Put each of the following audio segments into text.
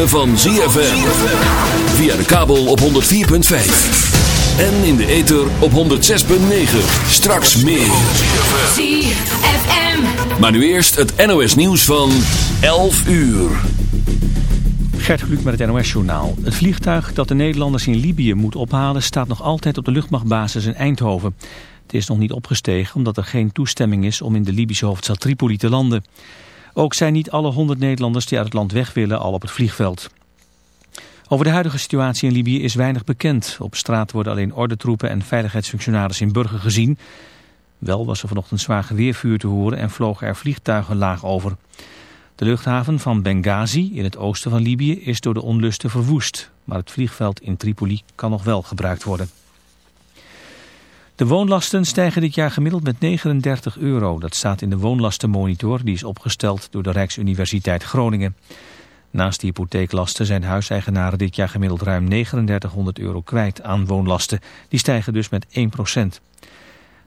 Ritme van ZFM. Via de kabel op 104.5. En in de ether op 106.9. Straks meer. ZFM. Maar nu eerst het NOS nieuws van 11 uur. Gert Kluk met het NOS-journaal. Het vliegtuig dat de Nederlanders in Libië moet ophalen... staat nog altijd op de luchtmachtbasis in Eindhoven. Het is nog niet opgestegen omdat er geen toestemming is... om in de Libische hoofdstad Tripoli te landen. Ook zijn niet alle 100 Nederlanders die uit het land weg willen al op het vliegveld. Over de huidige situatie in Libië is weinig bekend. Op straat worden alleen ordentroepen en veiligheidsfunctionarissen in Burger gezien. Wel was er vanochtend zwaar geweervuur te horen en vlogen er vliegtuigen laag over. De luchthaven van Benghazi in het oosten van Libië is door de onlusten verwoest. Maar het vliegveld in Tripoli kan nog wel gebruikt worden. De woonlasten stijgen dit jaar gemiddeld met 39 euro. Dat staat in de woonlastenmonitor die is opgesteld door de Rijksuniversiteit Groningen. Naast de hypotheeklasten zijn huiseigenaren dit jaar gemiddeld ruim 3900 euro kwijt aan woonlasten. Die stijgen dus met 1%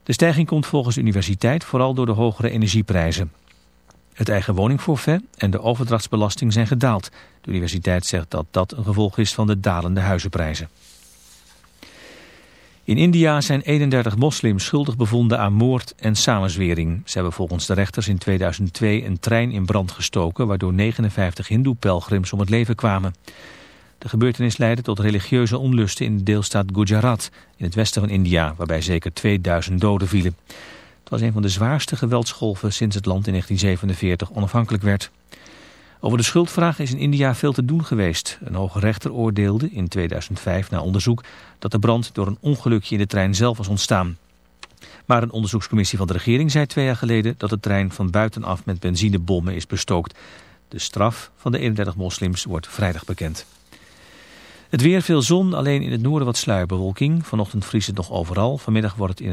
De stijging komt volgens de universiteit vooral door de hogere energieprijzen. Het eigen woningforfait en de overdrachtsbelasting zijn gedaald. De universiteit zegt dat dat een gevolg is van de dalende huizenprijzen. In India zijn 31 moslims schuldig bevonden aan moord en samenzwering. Ze hebben volgens de rechters in 2002 een trein in brand gestoken... waardoor 59 hindoe-pelgrims om het leven kwamen. De gebeurtenis leidde tot religieuze onlusten in de deelstaat Gujarat... in het westen van India, waarbij zeker 2000 doden vielen. Het was een van de zwaarste geweldsgolven sinds het land in 1947 onafhankelijk werd. Over de schuldvraag is in India veel te doen geweest. Een hoge rechter oordeelde in 2005 na onderzoek dat de brand door een ongelukje in de trein zelf was ontstaan. Maar een onderzoekscommissie van de regering zei twee jaar geleden dat de trein van buitenaf met benzinebommen is bestookt. De straf van de 31 moslims wordt vrijdag bekend. Het weer veel zon, alleen in het noorden wat sluierbewolking. Vanochtend vriest het nog overal. Vanmiddag wordt het in het